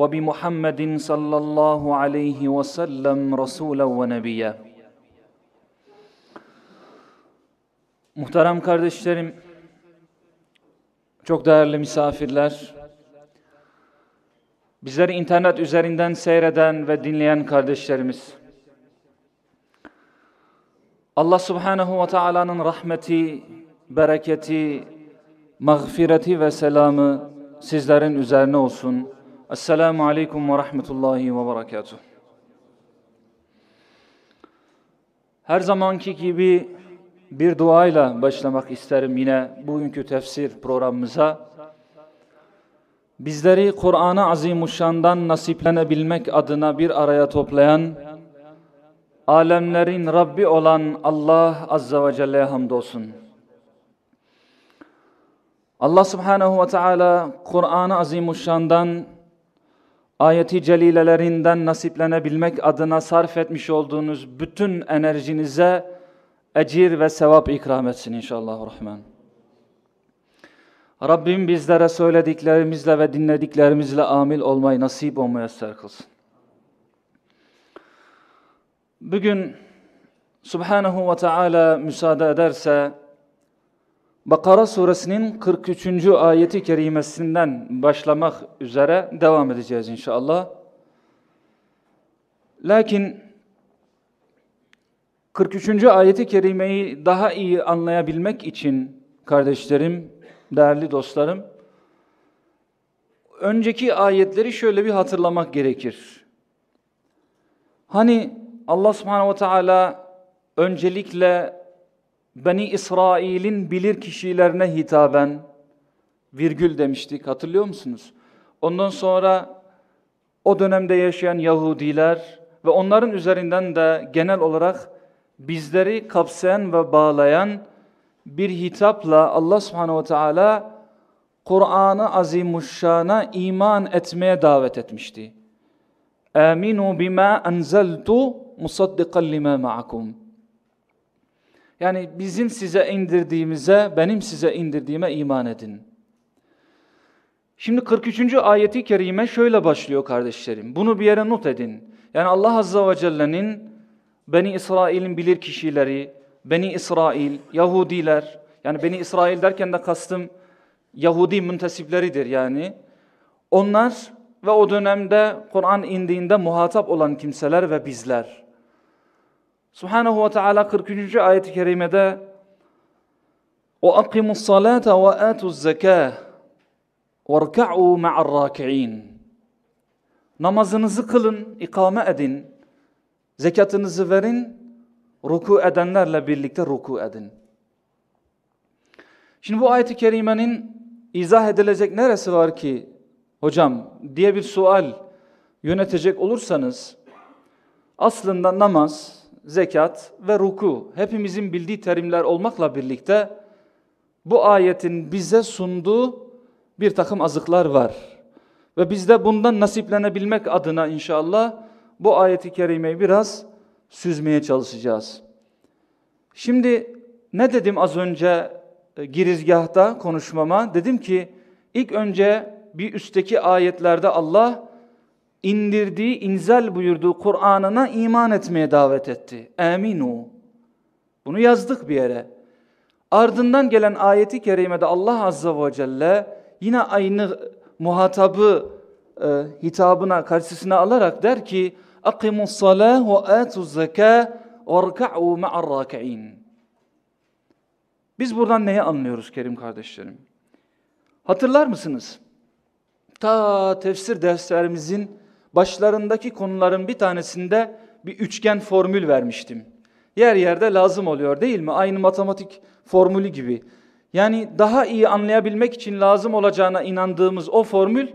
وبمحمد صلى الله عليه وسلم رسولا ونبيا Muhterem kardeşlerim, çok değerli misafirler, bizleri internet üzerinden seyreden ve dinleyen kardeşlerimiz, Allah subhanehu ve Taala'nın rahmeti, bereketi, mağfireti ve selamı sizlerin üzerine olsun. Esselamu Aleyküm ve Rahmetullahi ve Berekatuhu. Her zamanki gibi bir duayla başlamak isterim yine bugünkü tefsir programımıza. Bizleri Kur'an-ı Azimuşşan'dan nasiplenebilmek adına bir araya toplayan, alemlerin Rabbi olan Allah Azze ve Celle'ye hamdolsun. Allah Subhanahu ve Teala Kur'an-ı Azimuşşan'dan ayeti celilelerinden nasiplenebilmek adına sarf etmiş olduğunuz bütün enerjinize ecir ve sevap ikram etsin inşallah rahman. Rabbim bizlere söylediklerimizle ve dinlediklerimizle amil olmayı nasip o müyesser kılsın. Bugün Subhanahu ve Teala müsaade ederse Bakara suresinin 43. ayeti kerimesinden başlamak üzere devam edeceğiz inşallah. Lakin 43. ayeti kerimeyi daha iyi anlayabilmek için kardeşlerim, değerli dostlarım, önceki ayetleri şöyle bir hatırlamak gerekir. Hani Allah subhanehu ve teala öncelikle Beni İsrail'in bilir kişilerine hitaben virgül demiştik hatırlıyor musunuz? Ondan sonra o dönemde yaşayan Yahudiler ve onların üzerinden de genel olarak bizleri kapsayan ve bağlayan bir hitapla Allah subhanehu ve teala Kur'an-ı Azimuşşan'a iman etmeye davet etmişti. Aminu bima enzeltu musaddiqan lima ma'akum. Yani bizim size indirdiğimize, benim size indirdiğime iman edin. Şimdi 43. ayeti kerime şöyle başlıyor kardeşlerim. Bunu bir yere not edin. Yani Allah Azze ve Celle'nin Beni İsrail'in bilir kişileri, Beni İsrail, Yahudiler, yani Beni İsrail derken de kastım Yahudi müntesipleridir yani. Onlar ve o dönemde Kur'an indiğinde muhatap olan kimseler ve bizler. Subhanahu ve Teala 43. ayet-i kerimede وَاَقِمُوا الصَّلَاةَ وَآتُوا الزَّكَاةَ وَارْكَعُوا مَعَ الرَّاكِعِينَ Namazınızı kılın, ikame edin, zekatınızı verin, ruku edenlerle birlikte ruku edin. Şimdi bu ayet-i kerimenin izah edilecek neresi var ki hocam diye bir sual yönetecek olursanız aslında namaz, zekat ve ruku hepimizin bildiği terimler olmakla birlikte bu ayetin bize sunduğu bir takım azıklar var. Ve biz de bundan nasiplenebilmek adına inşallah bu ayeti kerimeyi biraz süzmeye çalışacağız. Şimdi ne dedim az önce e, girizgahta konuşmama? Dedim ki ilk önce bir üstteki ayetlerde Allah indirdiği, inzel buyurduğu Kur'an'ına iman etmeye davet etti. Aminu. Bunu yazdık bir yere. Ardından gelen ayeti kerimede Allah Azze ve Celle yine aynı muhatabı e, hitabına karşısına alarak der ki اَقِمُوا الصَّلَاهُ وَآتُوا الزَّكَاةِ وَارْكَعُوا مَعَ الرَّاكِعِينَ Biz buradan neyi anlıyoruz Kerim kardeşlerim? Hatırlar mısınız? Ta tefsir derslerimizin başlarındaki konuların bir tanesinde bir üçgen formül vermiştim. Yer yerde lazım oluyor değil mi? Aynı matematik formülü gibi. Yani daha iyi anlayabilmek için lazım olacağına inandığımız o formül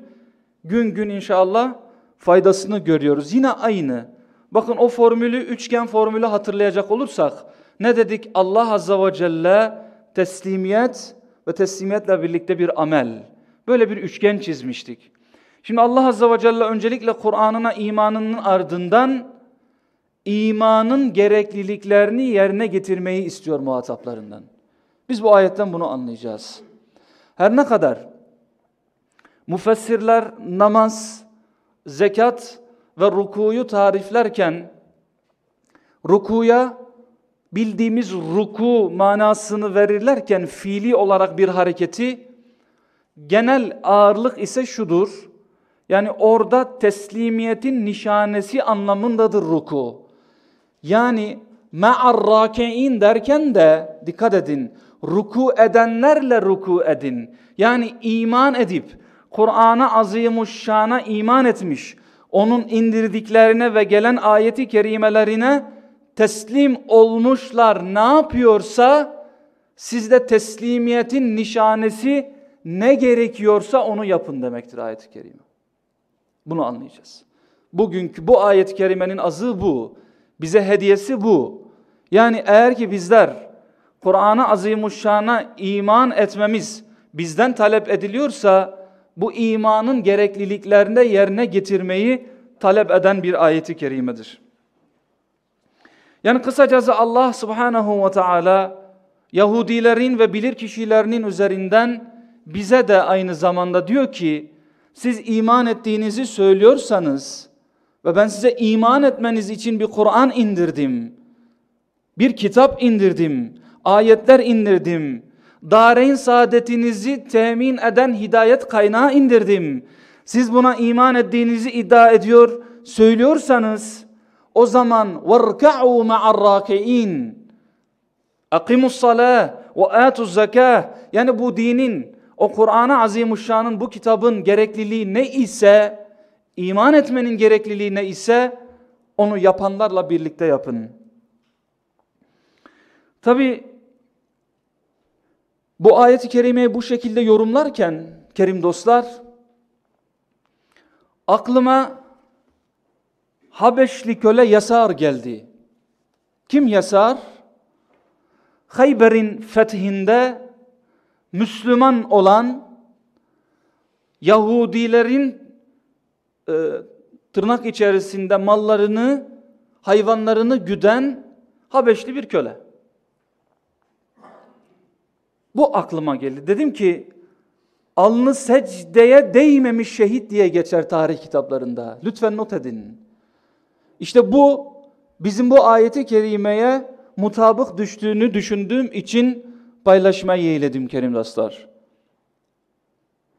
gün gün inşallah faydasını görüyoruz. Yine aynı. Bakın o formülü, üçgen formülü hatırlayacak olursak ne dedik? Allah Azza ve Celle teslimiyet ve teslimiyetle birlikte bir amel. Böyle bir üçgen çizmiştik. Şimdi Allah Azza ve Celle öncelikle Kur'an'ına imanının ardından imanın gerekliliklerini yerine getirmeyi istiyor muhataplarından. Biz bu ayetten bunu anlayacağız. Her ne kadar müfessirler namaz, zekat ve rukuyu tariflerken rukuya bildiğimiz ruku manasını verirlerken fiili olarak bir hareketi genel ağırlık ise şudur. Yani orada teslimiyetin nişanesi anlamındadır ruku. Yani ma'ar rakein derken de dikkat edin. Ruku edenlerle ruku edin. Yani iman edip Kur'an'a azimuşşana iman etmiş. Onun indirdiklerine ve gelen ayeti kerimelerine teslim olmuşlar ne yapıyorsa sizde teslimiyetin nişanesi ne gerekiyorsa onu yapın demektir ayet-i kerime. Bunu anlayacağız. Bugünkü bu ayet-i kerimenin azı bu. Bize hediyesi bu. Yani eğer ki bizler Kur'an-ı Azimuşşan'a iman etmemiz bizden talep ediliyorsa bu imanın gerekliliklerinde yerine getirmeyi talep eden bir ayeti kerimedir. Yani kısacası Allah subhanahu ve teala Yahudilerin ve bilir kişilerinin üzerinden bize de aynı zamanda diyor ki siz iman ettiğinizi söylüyorsanız ve ben size iman etmeniz için bir Kur'an indirdim. Bir kitap indirdim. Ayetler indirdim. Dareyn saadetinizi temin eden hidayet kaynağı indirdim. Siz buna iman ettiğinizi iddia ediyor, söylüyorsanız o zaman varka'u ma'arraki'in. Akimus salah ve atuz zekah. Yani bu dinin o Kur'an-ı Azimuşşan'ın bu kitabın gerekliliği ne ise, iman etmenin gerekliliği ne ise onu yapanlarla birlikte yapın. Tabi bu ayeti kerimeyi bu şekilde yorumlarken kerim dostlar aklıma Habeşli köle Yasar geldi. Kim Yasar? Hayber'in fethinde Müslüman olan Yahudilerin e, tırnak içerisinde mallarını, hayvanlarını güden Habeşli bir köle. Bu aklıma geldi. Dedim ki alnı secdeye değmemiş şehit diye geçer tarih kitaplarında. Lütfen not edin. İşte bu bizim bu ayeti kerimeye mutabık düştüğünü düşündüğüm için paylaşmayı yeğledim kerim dostlar.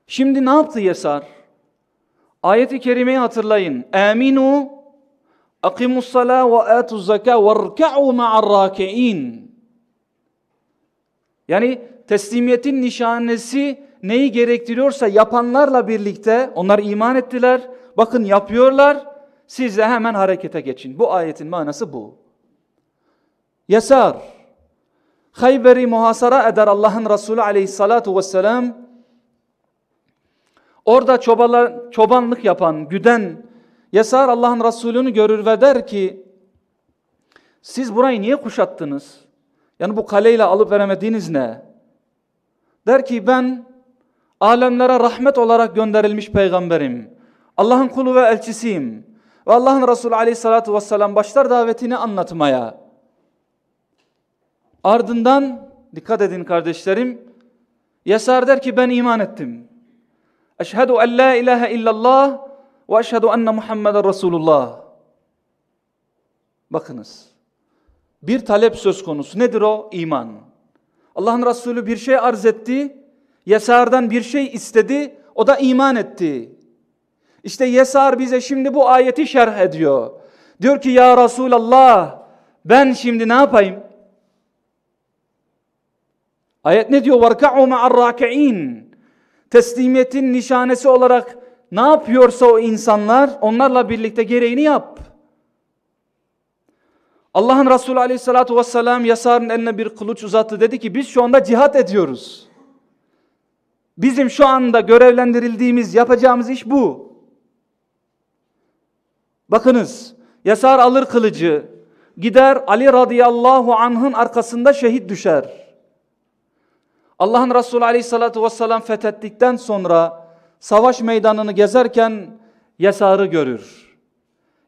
Şimdi ne yaptı Yesar? Ayeti kerimeyi hatırlayın. Aminu akimus sala ve atuz zeka ve rka'u ma'ar raki'in. Yani teslimiyetin nişanesi neyi gerektiriyorsa yapanlarla birlikte onlar iman ettiler. Bakın yapıyorlar. Siz de hemen harekete geçin. Bu ayetin manası bu. Yasar. Hayber'i muhasara eder Allah'ın Resulü aleyhissalatu vesselam. Orada çobalar, çobanlık yapan, güden Yasar Allah'ın Resulü'nü görür ve der ki siz burayı niye kuşattınız? Yani bu kaleyle alıp veremediğiniz ne? Der ki ben alemlere rahmet olarak gönderilmiş peygamberim. Allah'ın kulu ve elçisiyim. Ve Allah'ın Resulü aleyhissalatü vesselam başlar davetini anlatmaya. Ardından dikkat edin kardeşlerim. Yasar der ki ben iman ettim. Eşhedü en la ilahe illallah ve eşhedü enne Muhammeden Resulullah. Bakınız. Bir talep söz konusu. Nedir o? İman. Allah'ın Resulü bir şey arz etti. Yasar'dan bir şey istedi. O da iman etti. İşte Yesar bize şimdi bu ayeti şerh ediyor. Diyor ki ya Resulallah ben şimdi ne yapayım? Ayet ne diyor? وَرْكَعُوا مَعَ الرَّاكِعِينَ Teslimiyetin nişanesi olarak ne yapıyorsa o insanlar onlarla birlikte gereğini yap. Allah'ın Resulü aleyhissalatu vesselam Yasar'ın eline bir kılıç uzattı. Dedi ki biz şu anda cihat ediyoruz. Bizim şu anda görevlendirildiğimiz yapacağımız iş bu. Bakınız Yasar alır kılıcı gider Ali radıyallahu anh'ın arkasında şehit düşer. Allah'ın Resulü aleyhissalatü vesselam fethettikten sonra savaş meydanını gezerken Yasar'ı görür.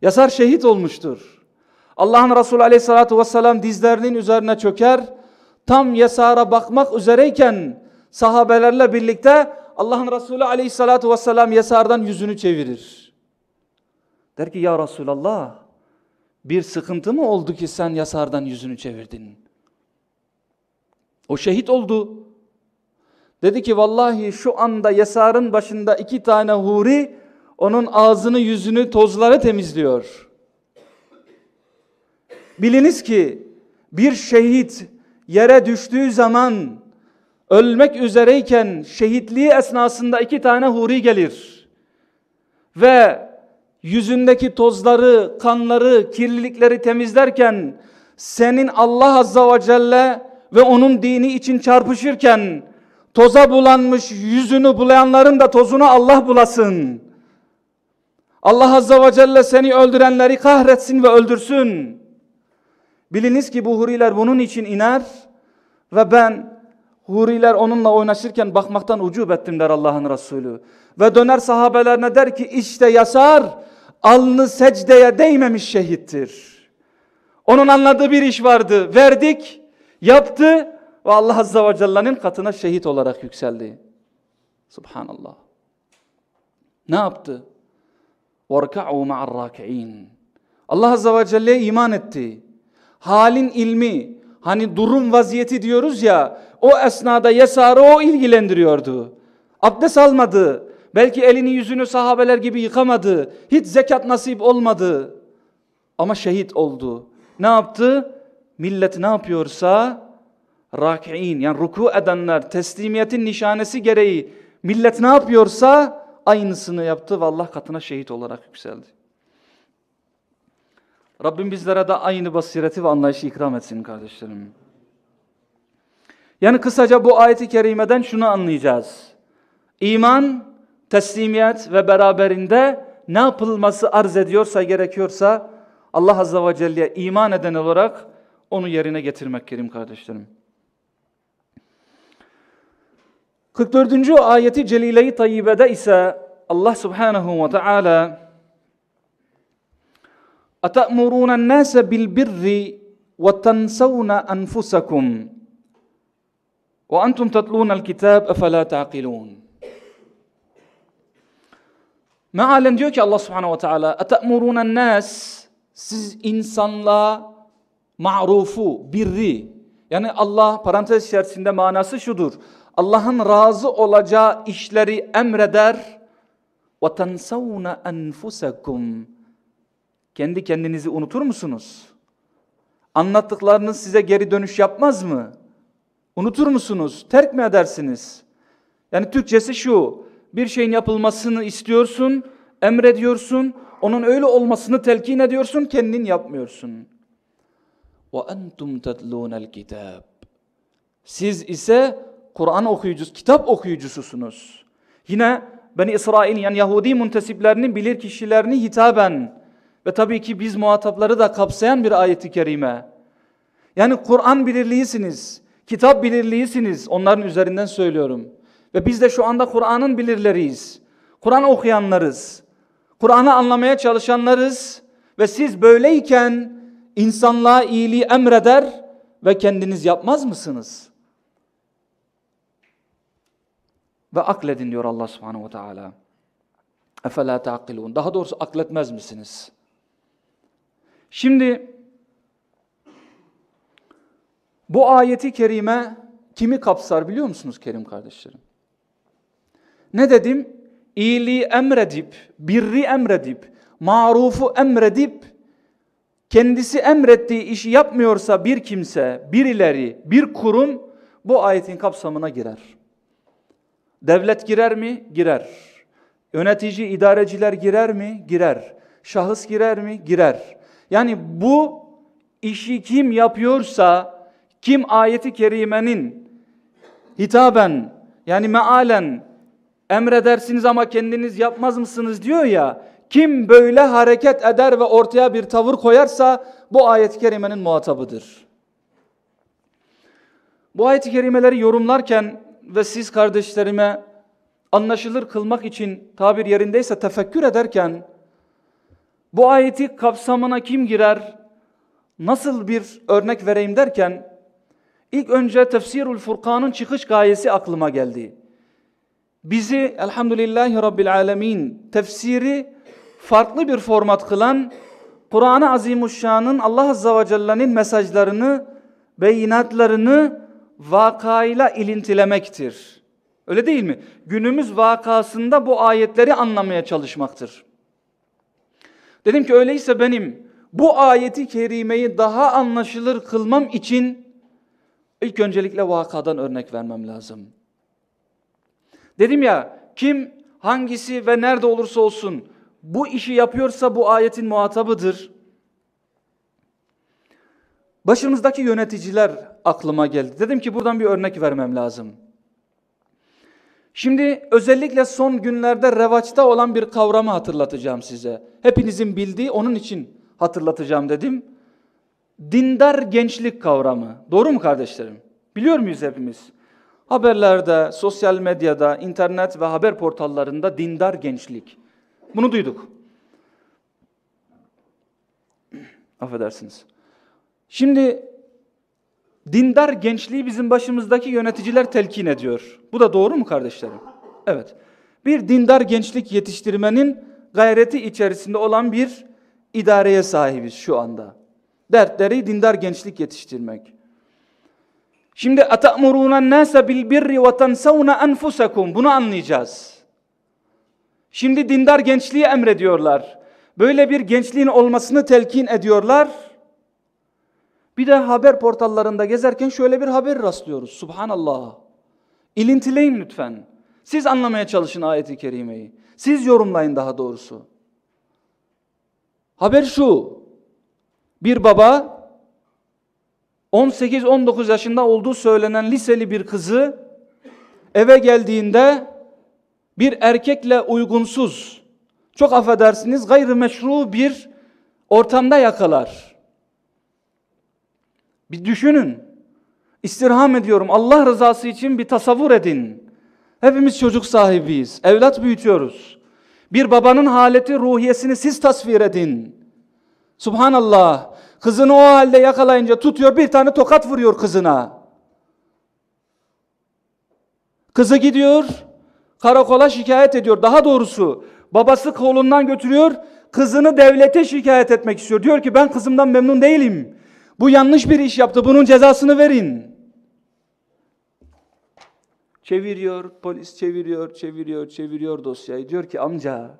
Yasar şehit olmuştur. Allah'ın Resulü aleyhissalatü vesselam dizlerinin üzerine çöker. Tam Yasar'a bakmak üzereyken sahabelerle birlikte Allah'ın Resulü aleyhissalatü vesselam Yasar'dan yüzünü çevirir. Der ki ya Resulallah bir sıkıntı mı oldu ki sen Yasar'dan yüzünü çevirdin? O şehit oldu. Dedi ki vallahi şu anda Yasar'ın başında iki tane huri onun ağzını yüzünü tozları temizliyor. Biliniz ki bir şehit yere düştüğü zaman ölmek üzereyken şehitliği esnasında iki tane huri gelir. Ve yüzündeki tozları, kanları, kirlilikleri temizlerken senin Allah Azza ve Celle ve onun dini için çarpışırken toza bulanmış yüzünü bulayanların da tozunu Allah bulasın. Allah Azza ve Celle seni öldürenleri kahretsin ve öldürsün. Biliniz ki bu huriler bunun için iner ve ben huriler onunla oynaşırken bakmaktan ucub ettim der Allah'ın Resulü. Ve döner sahabelerine der ki işte Yasar alnı secdeye değmemiş şehittir. Onun anladığı bir iş vardı. Verdik, yaptı ve Allah Azza ve Celle'nin katına şehit olarak yükseldi. Subhanallah. Ne yaptı? وَرْكَعُوا مَعَ الرَّاكِعِينَ Allah Azza ve Celle'ye iman etti. Halin ilmi, hani durum vaziyeti diyoruz ya, o esnada Yesar'ı o ilgilendiriyordu. Abdest almadı, Belki elini yüzünü sahabeler gibi yıkamadı. Hiç zekat nasip olmadı. Ama şehit oldu. Ne yaptı? Millet ne yapıyorsa raki'in yani ruku edenler teslimiyetin nişanesi gereği millet ne yapıyorsa aynısını yaptı ve Allah katına şehit olarak yükseldi. Rabbim bizlere de aynı basireti ve anlayışı ikram etsin kardeşlerim. Yani kısaca bu ayeti kerimeden şunu anlayacağız. İman teslimiyet ve beraberinde ne yapılması arz ediyorsa gerekiyorsa Allah Azze ve Celle'ye iman eden olarak onu yerine getirmek kerim kardeşlerim. 44. ayeti celile-i tayyibede ise Allah Subhanahu ve Teala أَتَأْمُرُونَ النَّاسَ بِالْبِرِّ وَتَنْسَوْنَ أَنفُسَكُمْ وَأَنْتُمْ تَتْلُونَ الْكِتَابَ أَفَلَا تَعْقِلُونَ Mealen diyor ki Allah subhanehu ve teala اَتَأْمُرُونَ nas Siz insanlığa ma'rufu, birri yani Allah parantez içerisinde manası şudur. Allah'ın razı olacağı işleri emreder وَتَنْسَوْنَ أَنْفُسَكُمْ Kendi kendinizi unutur musunuz? Anlattıklarınız size geri dönüş yapmaz mı? Unutur musunuz? Terk mi edersiniz? Yani Türkçesi şu bir şeyin yapılmasını istiyorsun, emrediyorsun, onun öyle olmasını telkin ediyorsun, kendin yapmıyorsun. وَاَنْتُمْ تَتْلُونَ الْكِتَابِ Siz ise Kur'an okuyucusu, kitap okuyucususunuz. Yine Beni İsrail yani Yahudi muntesiplerinin bilir kişilerini hitaben ve tabii ki biz muhatapları da kapsayan bir ayeti kerime. Yani Kur'an bilirliğisiniz, kitap bilirliğisiniz onların üzerinden söylüyorum. Ve biz de şu anda Kur'an'ın bilirleriyiz. Kur'an okuyanlarız. Kur'an'ı anlamaya çalışanlarız. Ve siz böyleyken insanlığa iyiliği emreder ve kendiniz yapmaz mısınız? Ve akledin diyor Allah subhanehu ve teala. Efela ta'kilun. Daha doğrusu akletmez misiniz? Şimdi bu ayeti kerime kimi kapsar biliyor musunuz Kerim kardeşlerim? Ne dedim? İyiliği emredip, birri emredip, marufu emredip, kendisi emrettiği işi yapmıyorsa bir kimse, birileri, bir kurum bu ayetin kapsamına girer. Devlet girer mi? Girer. Yönetici, idareciler girer mi? Girer. Şahıs girer mi? Girer. Yani bu işi kim yapıyorsa, kim ayeti kerimenin hitaben yani mealen emredersiniz ama kendiniz yapmaz mısınız diyor ya. kim böyle hareket eder ve ortaya bir tavır koyarsa bu ayet-i kerimenin muhatabıdır. Bu ayet-i kerimeleri yorumlarken ve siz kardeşlerime anlaşılır kılmak için tabir yerindeyse tefekkür ederken bu ayeti kapsamına kim girer, nasıl bir örnek vereyim derken ilk önce Tefsirul Furkan'ın çıkış gayesi aklıma geldi. Bizi elhamdülillahi rabbil alemin tefsiri farklı bir format kılan Kur'an-ı Azimuşşan'ın Allah Azza ve Celle'nin mesajlarını, beyinatlarını vakayla ilintilemektir. Öyle değil mi? Günümüz vakasında bu ayetleri anlamaya çalışmaktır. Dedim ki öyleyse benim bu ayeti kerimeyi daha anlaşılır kılmam için ilk öncelikle vakadan örnek vermem lazım. Dedim ya kim hangisi ve nerede olursa olsun bu işi yapıyorsa bu ayetin muhatabıdır. Başımızdaki yöneticiler aklıma geldi. Dedim ki buradan bir örnek vermem lazım. Şimdi özellikle son günlerde revaçta olan bir kavramı hatırlatacağım size. Hepinizin bildiği onun için hatırlatacağım dedim. Dindar gençlik kavramı. Doğru mu kardeşlerim? Biliyor muyuz hepimiz? Haberlerde, sosyal medyada, internet ve haber portallarında dindar gençlik. Bunu duyduk. Affedersiniz. Şimdi dindar gençliği bizim başımızdaki yöneticiler telkin ediyor. Bu da doğru mu kardeşlerim? Evet. Bir dindar gençlik yetiştirmenin gayreti içerisinde olan bir idareye sahibiz şu anda. Dertleri dindar gençlik yetiştirmek. Şimdi atamuruna nase bil birri ve tensavna enfusakum bunu anlayacağız. Şimdi dindar gençliği emrediyorlar. Böyle bir gençliğin olmasını telkin ediyorlar. Bir de haber portallarında gezerken şöyle bir haber rastlıyoruz. Subhanallah. İlintileyin lütfen. Siz anlamaya çalışın ayeti kerimeyi. Siz yorumlayın daha doğrusu. Haber şu. Bir baba 18-19 yaşında olduğu söylenen liseli bir kızı eve geldiğinde bir erkekle uygunsuz, çok affedersiniz gayrimeşru bir ortamda yakalar. Bir düşünün. İstirham ediyorum. Allah rızası için bir tasavvur edin. Hepimiz çocuk sahibiyiz. Evlat büyütüyoruz. Bir babanın haleti ruhiyesini siz tasvir edin. Subhanallah. Kızını o halde yakalayınca tutuyor bir tane tokat vuruyor kızına. Kızı gidiyor karakola şikayet ediyor. Daha doğrusu babası kolundan götürüyor kızını devlete şikayet etmek istiyor. Diyor ki ben kızımdan memnun değilim. Bu yanlış bir iş yaptı. Bunun cezasını verin. Çeviriyor, polis çeviriyor, çeviriyor, çeviriyor dosyayı. Diyor ki amca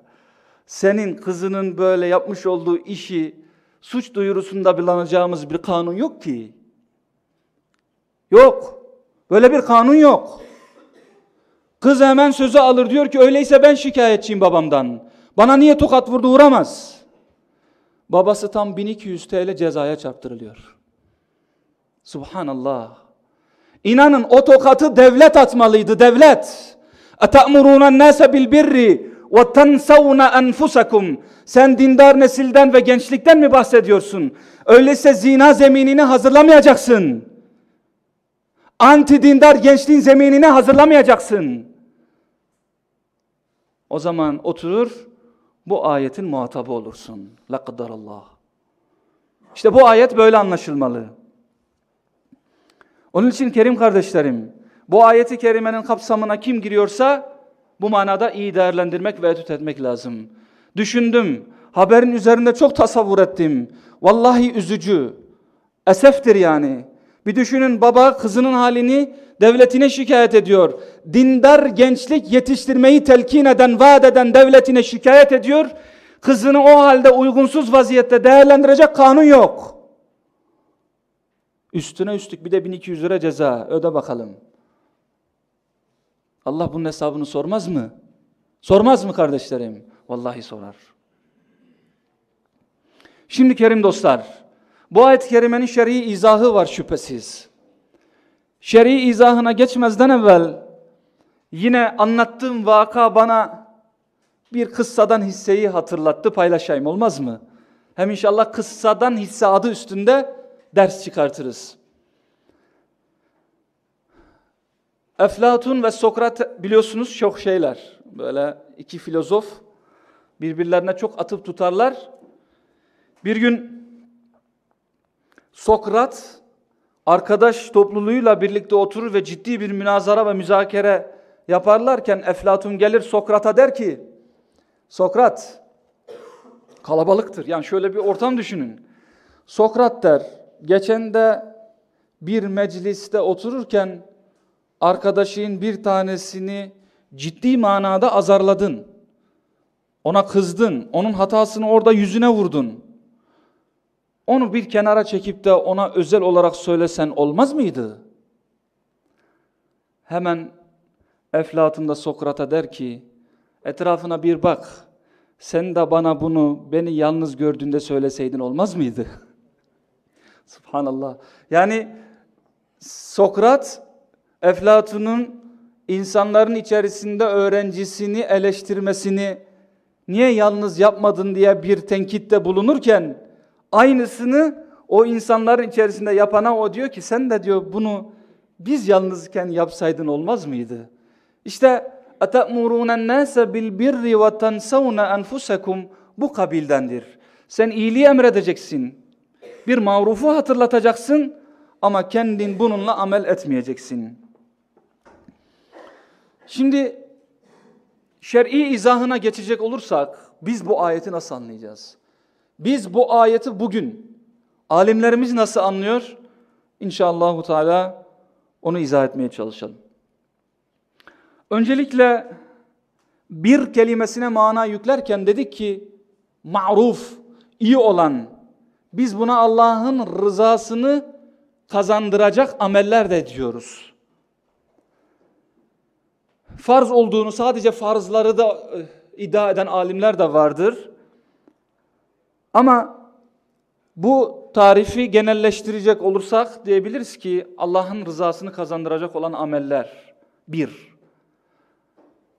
senin kızının böyle yapmış olduğu işi suç duyurusunda bulunacağımız bir kanun yok ki. Yok. Böyle bir kanun yok. Kız hemen sözü alır diyor ki öyleyse ben şikayetçiyim babamdan. Bana niye tokat vurdu uğramaz. Babası tam 1200 TL cezaya çarptırılıyor. Subhanallah. İnanın o tokatı devlet atmalıydı devlet. Ete'murûnen nâse bil birri ve tensavne enfusakum. Sen dindar nesilden ve gençlikten mi bahsediyorsun? Öyleyse zina zeminini hazırlamayacaksın. Anti dindar gençliğin zeminini hazırlamayacaksın. O zaman oturur bu ayetin muhatabı olursun. La Allah. İşte bu ayet böyle anlaşılmalı. Onun için kerim kardeşlerim, bu ayeti kerimenin kapsamına kim giriyorsa bu manada iyi değerlendirmek ve etüt etmek lazım. Düşündüm, haberin üzerinde çok tasavvur ettim. Vallahi üzücü, eseftir yani. Bir düşünün baba kızının halini devletine şikayet ediyor. Dindar gençlik yetiştirmeyi telkin eden, vaat eden devletine şikayet ediyor. Kızını o halde uygunsuz vaziyette değerlendirecek kanun yok. Üstüne üstlük bir de 1200 lira ceza öde bakalım. Allah bunun hesabını sormaz mı? Sormaz mı kardeşlerim? Vallahi sorar. Şimdi kerim dostlar, bu ayet-i kerimenin şer'i izahı var şüphesiz. Şer'i izahına geçmezden evvel yine anlattığım vaka bana bir kıssadan hisseyi hatırlattı paylaşayım olmaz mı? Hem inşallah kıssadan hisse adı üstünde ders çıkartırız. Eflatun ve Sokrat biliyorsunuz çok şeyler. Böyle iki filozof birbirlerine çok atıp tutarlar. Bir gün Sokrat arkadaş topluluğuyla birlikte oturur ve ciddi bir münazara ve müzakere yaparlarken Eflatun gelir Sokrat'a der ki Sokrat kalabalıktır. Yani şöyle bir ortam düşünün. Sokrat der geçen de bir mecliste otururken arkadaşın bir tanesini ciddi manada azarladın. Ona kızdın. Onun hatasını orada yüzüne vurdun. Onu bir kenara çekip de ona özel olarak söylesen olmaz mıydı? Hemen Eflatun da Sokrat'a der ki, etrafına bir bak, sen de bana bunu beni yalnız gördüğünde söyleseydin olmaz mıydı? Subhanallah. Yani Sokrat, Eflatun'un insanların içerisinde öğrencisini eleştirmesini niye yalnız yapmadın diye bir tenkitte bulunurken, aynısını o insanların içerisinde yapana o diyor ki sen de diyor bunu biz yalnızken yapsaydın olmaz mıydı? İşte اَتَأْمُرُونَ النَّاسَ بِالْبِرِّ وَتَنْسَوْنَ أَنْفُسَكُمْ Bu kabildendir. Sen iyiliği emredeceksin. Bir marufu hatırlatacaksın ama kendin bununla amel etmeyeceksin. Şimdi şer'i izahına geçecek olursak biz bu ayeti nasıl anlayacağız? Biz bu ayeti bugün alimlerimiz nasıl anlıyor? İnşallah Teala onu izah etmeye çalışalım. Öncelikle bir kelimesine mana yüklerken dedik ki ma'ruf, iyi olan. Biz buna Allah'ın rızasını kazandıracak ameller de diyoruz. Farz olduğunu sadece farzları da e, iddia eden alimler de vardır. Ama bu tarifi genelleştirecek olursak diyebiliriz ki Allah'ın rızasını kazandıracak olan ameller. Bir.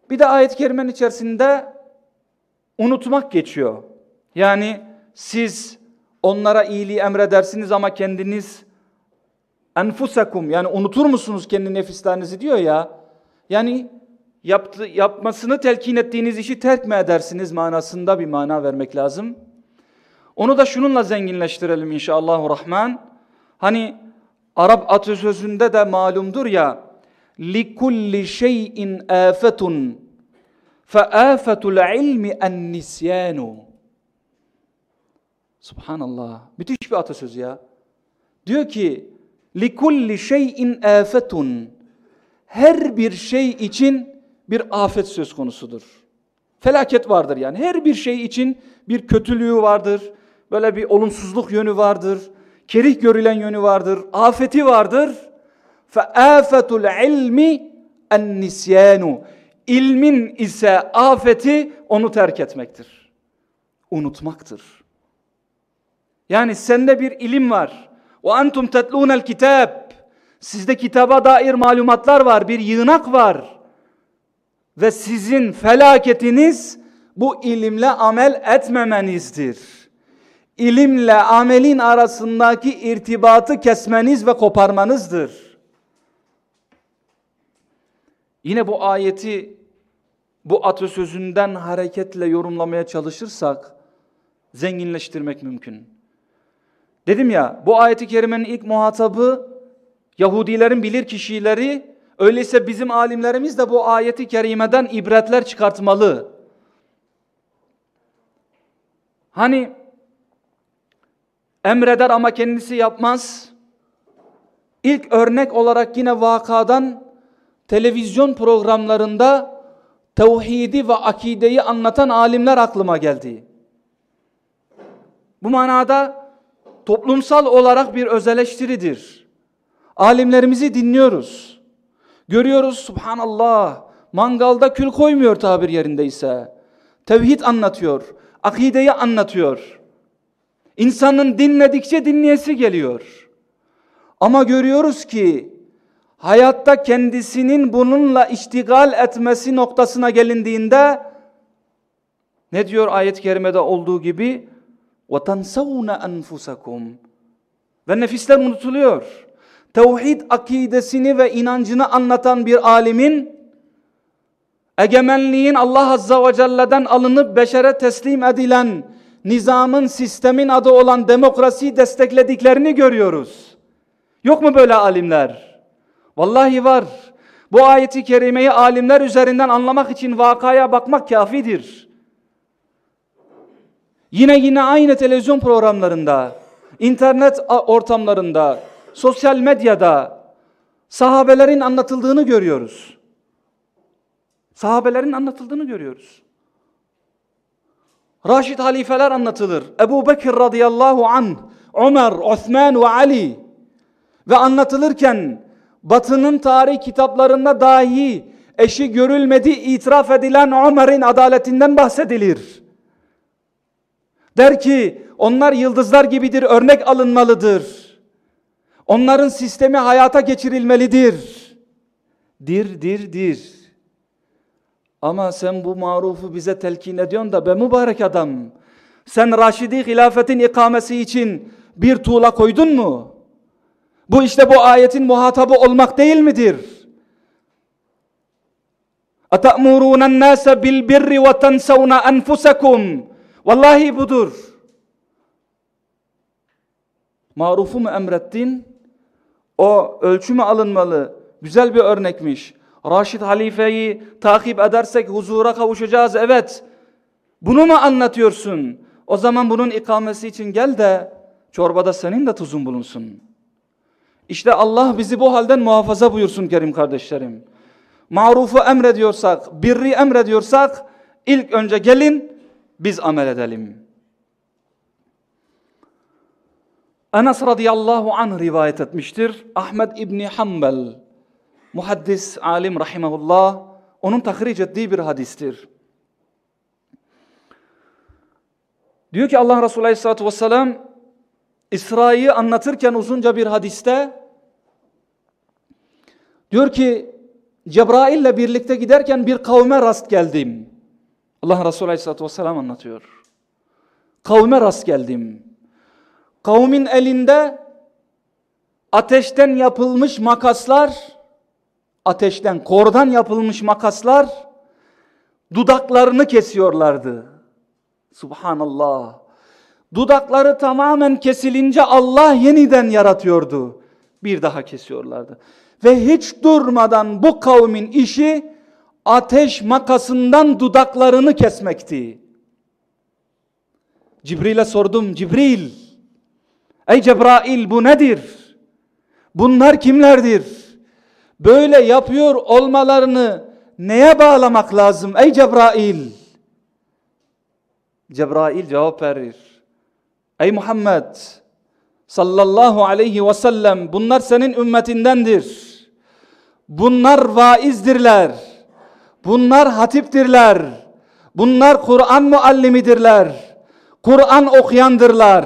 Bir de ayet-i kerimenin içerisinde unutmak geçiyor. Yani siz onlara iyiliği emredersiniz ama kendiniz enfusakum yani unutur musunuz kendi nefislerinizi diyor ya. Yani yaptı, yapmasını telkin ettiğiniz işi terk mi edersiniz manasında bir mana vermek lazım. Onu da şununla zenginleştirelim inşallah rahman. Hani Arap atasözünde de malumdur ya likulli şeyin afetun fe afetul ilmi en nisyanu. Subhanallah. Müthiş bir atasözü ya. Diyor ki likulli şeyin afetun her bir şey için bir afet söz konusudur. Felaket vardır yani. Her bir şey için bir kötülüğü vardır böyle bir olumsuzluk yönü vardır. Kerih görülen yönü vardır. Afeti vardır. Fe'afetul ilmi en nisyanu. İlmin ise afeti onu terk etmektir. Unutmaktır. Yani sende bir ilim var. Ve entum tetlûnel kitap. Sizde kitaba dair malumatlar var, bir yığınak var. Ve sizin felaketiniz bu ilimle amel etmemenizdir. İlimle amelin arasındaki irtibatı kesmeniz ve koparmanızdır. Yine bu ayeti bu atasözünden hareketle yorumlamaya çalışırsak zenginleştirmek mümkün. Dedim ya bu ayeti kerimenin ilk muhatabı Yahudilerin bilir kişileri öyleyse bizim alimlerimiz de bu ayeti kerimeden ibretler çıkartmalı. Hani emreder ama kendisi yapmaz. İlk örnek olarak yine vakadan televizyon programlarında tevhidi ve akideyi anlatan alimler aklıma geldi. Bu manada toplumsal olarak bir özeleştiridir. Alimlerimizi dinliyoruz. Görüyoruz subhanallah mangalda kül koymuyor tabir yerindeyse. Tevhid anlatıyor, akideyi anlatıyor. İnsanın dinledikçe dinleyesi geliyor. Ama görüyoruz ki hayatta kendisinin bununla iştigal etmesi noktasına gelindiğinde Ne diyor ayet-i kerimede olduğu gibi? وَتَنْسَوْنَ أَنْفُسَكُمْ Ve nefisler unutuluyor. Tevhid akidesini ve inancını anlatan bir alimin egemenliğin Allah Azza ve Celle'den alınıp beşere teslim edilen nizamın, sistemin adı olan demokrasiyi desteklediklerini görüyoruz. Yok mu böyle alimler? Vallahi var. Bu ayeti kerimeyi alimler üzerinden anlamak için vakaya bakmak kafidir. Yine yine aynı televizyon programlarında, internet ortamlarında, sosyal medyada sahabelerin anlatıldığını görüyoruz. Sahabelerin anlatıldığını görüyoruz. Raşid halifeler anlatılır. Ebu Bekir radıyallahu an, Ömer, Osman ve Ali ve anlatılırken Batı'nın tarih kitaplarında dahi eşi görülmedi itiraf edilen Ömer'in adaletinden bahsedilir. Der ki onlar yıldızlar gibidir örnek alınmalıdır. Onların sistemi hayata geçirilmelidir. Dir dir dir. Ama sen bu marufu bize telkin ediyorsun da be mübarek adam. Sen Raşidi hilafetin ikamesi için bir tuğla koydun mu? Bu işte bu ayetin muhatabı olmak değil midir? اَتَأْمُرُونَ النَّاسَ بِالْبِرِّ وَتَنْسَوْنَ أَنْفُسَكُمْ Vallahi budur. Marufu mu emrettin? O ölçü mü alınmalı? Güzel bir örnekmiş. Raşid halifeyi takip edersek huzura kavuşacağız. Evet. Bunu mu anlatıyorsun? O zaman bunun ikamesi için gel de çorbada senin de tuzun bulunsun. İşte Allah bizi bu halden muhafaza buyursun kerim kardeşlerim. Marufu emrediyorsak, birri emrediyorsak ilk önce gelin biz amel edelim. Enes radıyallahu anh rivayet etmiştir. Ahmet İbni Hanbel muhaddis, alim rahimahullah onun tahric ettiği bir hadistir. Diyor ki Allah Resulü Aleyhisselatü Vesselam İsra'yı anlatırken uzunca bir hadiste diyor ki Cebrail ile birlikte giderken bir kavme rast geldim. Allah Resulü Aleyhisselatü Vesselam anlatıyor. Kavme rast geldim. Kavmin elinde ateşten yapılmış makaslar ateşten, kordan yapılmış makaslar dudaklarını kesiyorlardı. Subhanallah. Dudakları tamamen kesilince Allah yeniden yaratıyordu. Bir daha kesiyorlardı. Ve hiç durmadan bu kavmin işi ateş makasından dudaklarını kesmekti. Cibril'e sordum. Cibril, ey Cebrail bu nedir? Bunlar kimlerdir? Böyle yapıyor olmalarını neye bağlamak lazım ey Cebrail? Cebrail cevap verir. Ey Muhammed sallallahu aleyhi ve sellem bunlar senin ümmetindendir. Bunlar vaizdirler. Bunlar hatiptirler. Bunlar Kur'an muallimidirler. Kur'an okuyandırlar.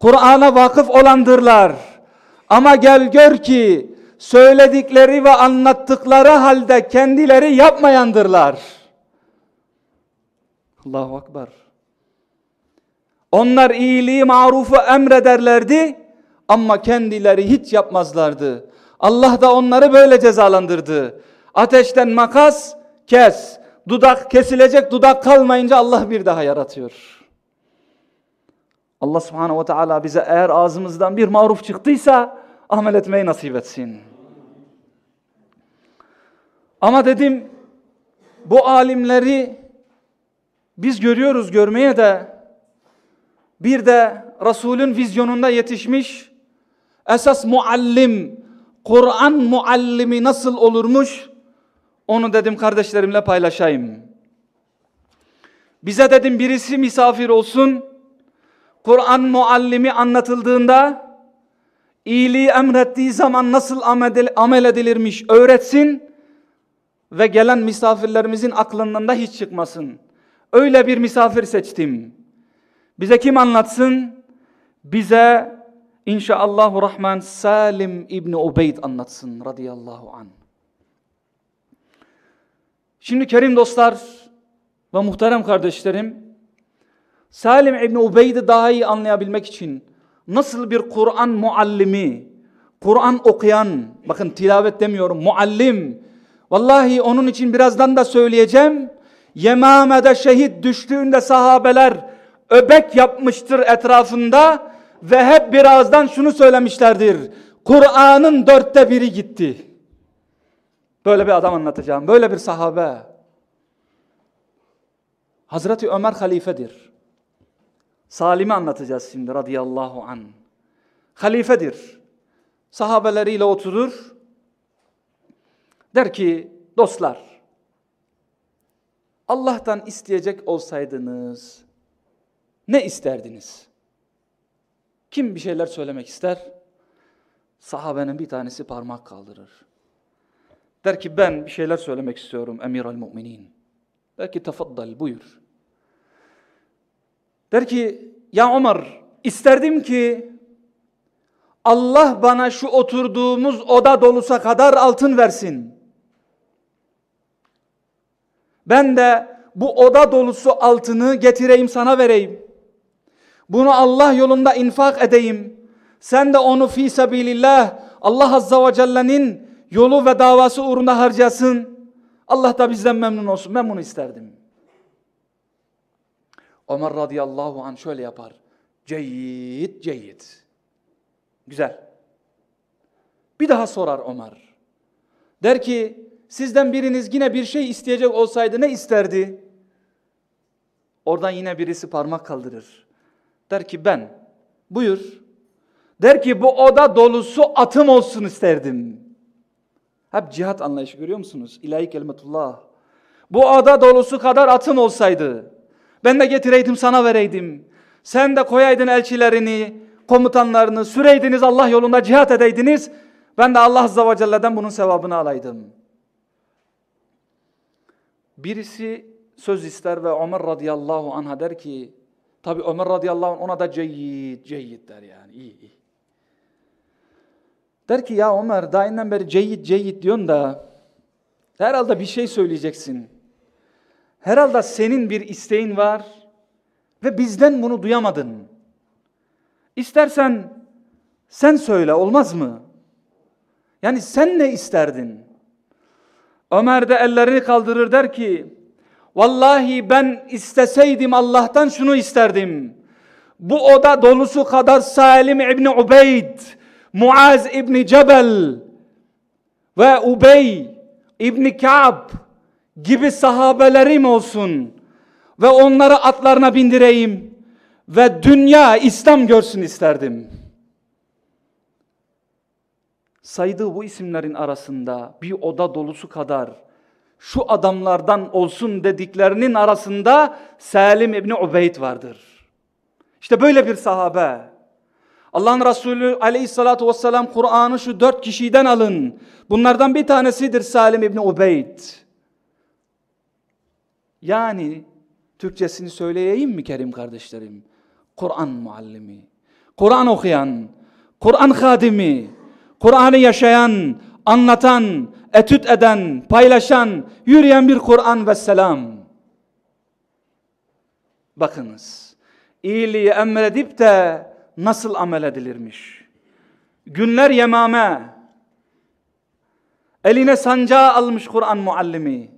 Kur'an'a vakıf olandırlar. Ama gel gör ki söyledikleri ve anlattıkları halde kendileri yapmayandırlar. Allahu Akbar. Onlar iyiliği marufu emrederlerdi ama kendileri hiç yapmazlardı. Allah da onları böyle cezalandırdı. Ateşten makas kes. Dudak kesilecek dudak kalmayınca Allah bir daha yaratıyor. Allah subhanehu ve teala bize eğer ağzımızdan bir maruf çıktıysa amel etmeyi nasip etsin. Ama dedim bu alimleri biz görüyoruz görmeye de bir de Resulün vizyonunda yetişmiş esas muallim Kur'an muallimi nasıl olurmuş onu dedim kardeşlerimle paylaşayım. Bize dedim birisi misafir olsun. Kur'an muallimi anlatıldığında iyiliği emrettiği zaman nasıl amel edilirmiş öğretsin ve gelen misafirlerimizin aklından da hiç çıkmasın. Öyle bir misafir seçtim. Bize kim anlatsın? Bize inşallahü rahman Salim İbni Ubeyd anlatsın radıyallahu an. Şimdi kerim dostlar ve muhterem kardeşlerim Salim İbni Ubeyd'i daha iyi anlayabilmek için nasıl bir Kur'an muallimi, Kur'an okuyan, bakın tilavet demiyorum, muallim. Vallahi onun için birazdan da söyleyeceğim. Yemame'de şehit düştüğünde sahabeler öbek yapmıştır etrafında ve hep birazdan şunu söylemişlerdir. Kur'an'ın dörtte biri gitti. Böyle bir adam anlatacağım. Böyle bir sahabe. Hazreti Ömer halifedir. Salim'i anlatacağız şimdi radıyallahu an. Halifedir. Sahabeleriyle oturur. Der ki dostlar Allah'tan isteyecek olsaydınız ne isterdiniz? Kim bir şeyler söylemek ister? Sahabenin bir tanesi parmak kaldırır. Der ki ben bir şeyler söylemek istiyorum emir al müminin. Der ki tefaddal buyur. Der ki ya Ömer isterdim ki Allah bana şu oturduğumuz oda dolusa kadar altın versin. Ben de bu oda dolusu altını getireyim sana vereyim. Bunu Allah yolunda infak edeyim. Sen de onu fi sebilillah Allah Azza ve Celle'nin yolu ve davası uğruna harcasın. Allah da bizden memnun olsun. Ben bunu isterdim. Ömer radıyallahu anh şöyle yapar. Ceyyid, ceyyid. Güzel. Bir daha sorar Ömer. Der ki sizden biriniz yine bir şey isteyecek olsaydı ne isterdi? Oradan yine birisi parmak kaldırır. Der ki ben. Buyur. Der ki bu oda dolusu atım olsun isterdim. Hep cihat anlayışı görüyor musunuz? İlahi kelimetullah. Bu oda dolusu kadar atım olsaydı. Ben de getireydim sana vereydim. Sen de koyaydın elçilerini, komutanlarını, süreydiniz Allah yolunda cihat edeydiniz. Ben de Allah Azze ve Celle'den bunun sevabını alaydım. Birisi söz ister ve Ömer radıyallahu anh'a der ki, tabi Ömer radıyallahu anh ona da ceyyid, ceyyid der yani, iyi iyi. Der ki ya Ömer daha beri ceyyid ceyyid diyorsun da herhalde bir şey söyleyeceksin. Herhalde senin bir isteğin var ve bizden bunu duyamadın. İstersen sen söyle olmaz mı? Yani sen ne isterdin? Ömer de ellerini kaldırır der ki Vallahi ben isteseydim Allah'tan şunu isterdim. Bu oda dolusu kadar Salim İbni Ubeyd, Muaz İbni Cebel ve Ubey İbni Ka'b gibi sahabelerim olsun ve onları atlarına bindireyim ve dünya İslam görsün isterdim. Saydığı bu isimlerin arasında bir oda dolusu kadar şu adamlardan olsun dediklerinin arasında Salim İbni Ubeyd vardır. İşte böyle bir sahabe. Allah'ın Resulü aleyhissalatu vesselam Kur'an'ı şu dört kişiden alın. Bunlardan bir tanesidir Salim İbni Ubeyd. Yani Türkçesini söyleyeyim mi Kerim kardeşlerim? Kur'an muallimi, Kur'an okuyan, Kur'an hadimi, Kur'an'ı yaşayan, anlatan, etüt eden, paylaşan, yürüyen bir Kur'an ve selam. Bakınız, iyiliği emredip de nasıl amel edilirmiş. Günler yemame, eline sancağı almış Kur'an muallimi.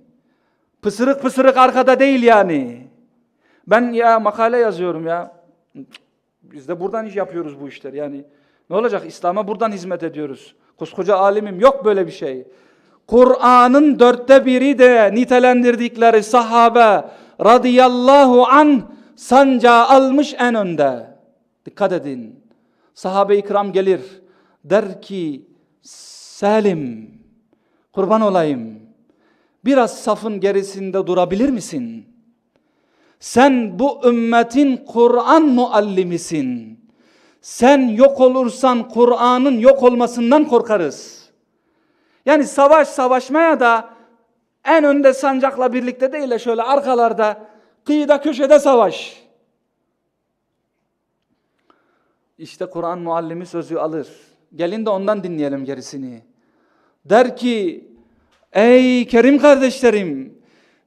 Pısırık pısırık arkada değil yani. Ben ya makale yazıyorum ya. Biz de buradan iş yapıyoruz bu işler yani. Ne olacak? İslam'a buradan hizmet ediyoruz. Koskoca alimim yok böyle bir şey. Kur'an'ın dörtte biri de nitelendirdikleri sahabe radıyallahu an sancağı almış en önde. Dikkat edin. Sahabe-i kiram gelir. Der ki Salim kurban olayım. Biraz safın gerisinde durabilir misin? Sen bu ümmetin Kur'an muallimisin. Sen yok olursan Kur'an'ın yok olmasından korkarız. Yani savaş savaşmaya da en önde sancakla birlikte değil de şöyle arkalarda kıyıda köşede savaş. İşte Kur'an muallimi sözü alır. Gelin de ondan dinleyelim gerisini. Der ki ey Kerim kardeşlerim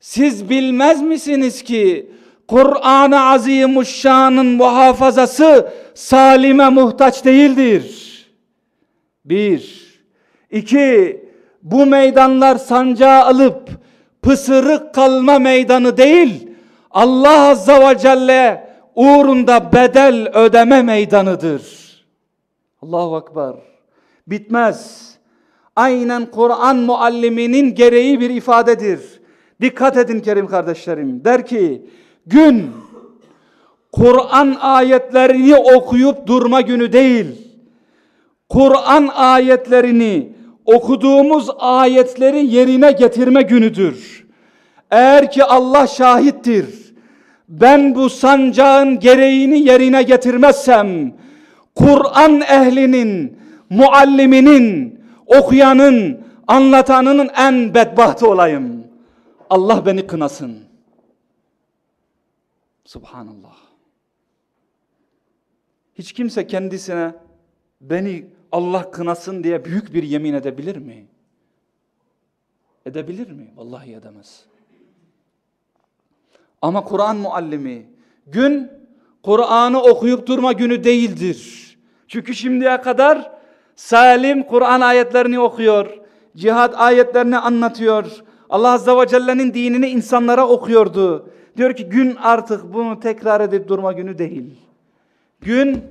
siz bilmez misiniz ki Kur'an-ı Azimuşşan'ın muhafazası salime muhtaç değildir. Bir. İki. Bu meydanlar sancağı alıp pısırık kalma meydanı değil, Allah Azza ve Celle uğrunda bedel ödeme meydanıdır. Allahu Ekber. Bitmez. Aynen Kur'an mualliminin gereği bir ifadedir. Dikkat edin kerim kardeşlerim. Der ki gün Kur'an ayetlerini okuyup durma günü değil. Kur'an ayetlerini okuduğumuz ayetleri yerine getirme günüdür. Eğer ki Allah şahittir. Ben bu sancağın gereğini yerine getirmezsem Kur'an ehlinin, mualliminin, okuyanın, anlatanının en bedbahtı olayım. Allah beni kınasın. Subhanallah. Hiç kimse kendisine beni Allah kınasın diye büyük bir yemin edebilir mi? Edebilir mi? Vallahi edemez. Ama Kur'an muallimi gün Kur'an'ı okuyup durma günü değildir. Çünkü şimdiye kadar Salim Kur'an ayetlerini okuyor, cihat ayetlerini anlatıyor. Allah Azze ve Celle'nin dinini insanlara okuyordu. Diyor ki gün artık bunu tekrar edip durma günü değil. Gün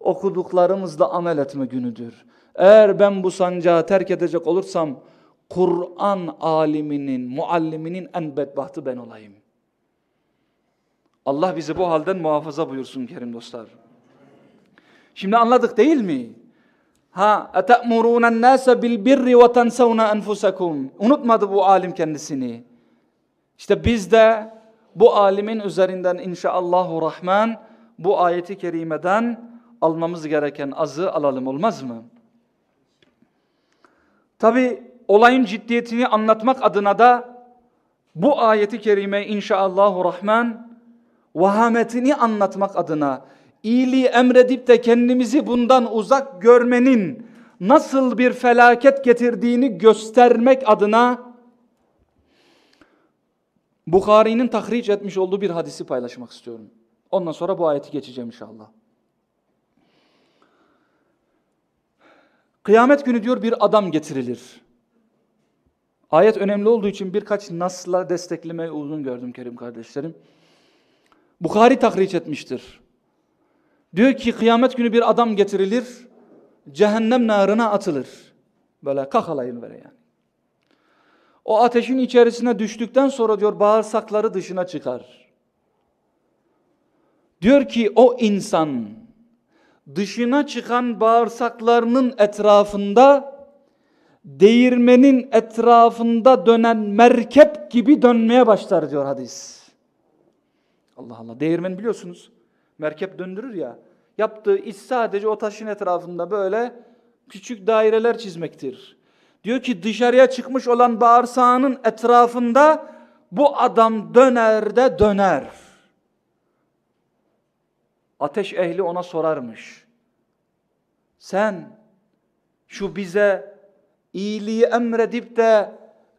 okuduklarımızla amel etme günüdür. Eğer ben bu sancağı terk edecek olursam Kur'an aliminin, mualliminin en bedbahtı ben olayım. Allah bizi bu halden muhafaza buyursun kerim dostlar. Şimdi anladık değil mi? Ha ete'murûnen nâse bil birri ve tensevne enfusekum. Unutmadı bu alim kendisini. İşte biz de bu alimin üzerinden inşaallahu rahman bu ayeti kerimeden almamız gereken azı alalım olmaz mı? Tabi olayın ciddiyetini anlatmak adına da bu ayeti kerime inşaallahu rahman vahametini anlatmak adına iyiliği emredip de kendimizi bundan uzak görmenin nasıl bir felaket getirdiğini göstermek adına Bukhari'nin tahric etmiş olduğu bir hadisi paylaşmak istiyorum. Ondan sonra bu ayeti geçeceğim inşallah. Kıyamet günü diyor bir adam getirilir. Ayet önemli olduğu için birkaç nasla desteklemeyi uygun gördüm Kerim kardeşlerim. Bukhari tahriç etmiştir. Diyor ki kıyamet günü bir adam getirilir, cehennem narına atılır. Böyle kakalayın böyle yani. O ateşin içerisine düştükten sonra diyor bağırsakları dışına çıkar. Diyor ki o insan dışına çıkan bağırsaklarının etrafında değirmenin etrafında dönen merkep gibi dönmeye başlar diyor hadis. Allah Allah. Değirmen biliyorsunuz. Merkep döndürür ya. Yaptığı iş sadece o taşın etrafında böyle küçük daireler çizmektir. Diyor ki dışarıya çıkmış olan bağırsağının etrafında bu adam döner de döner. Ateş ehli ona sorarmış. Sen şu bize iyiliği emredip de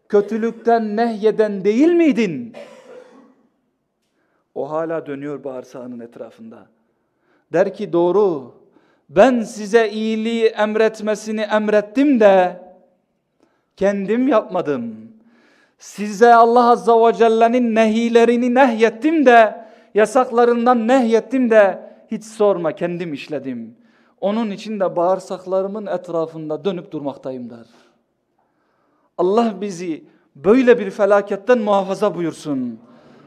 kötülükten nehyeden değil miydin? O hala dönüyor bağırsağının etrafında. Der ki doğru ben size iyiliği emretmesini emrettim de kendim yapmadım. Size Allah Azza ve Celle'nin nehilerini nehyettim de yasaklarından nehyettim de hiç sorma kendim işledim. Onun için de bağırsaklarımın etrafında dönüp durmaktayım der. Allah bizi böyle bir felaketten muhafaza buyursun.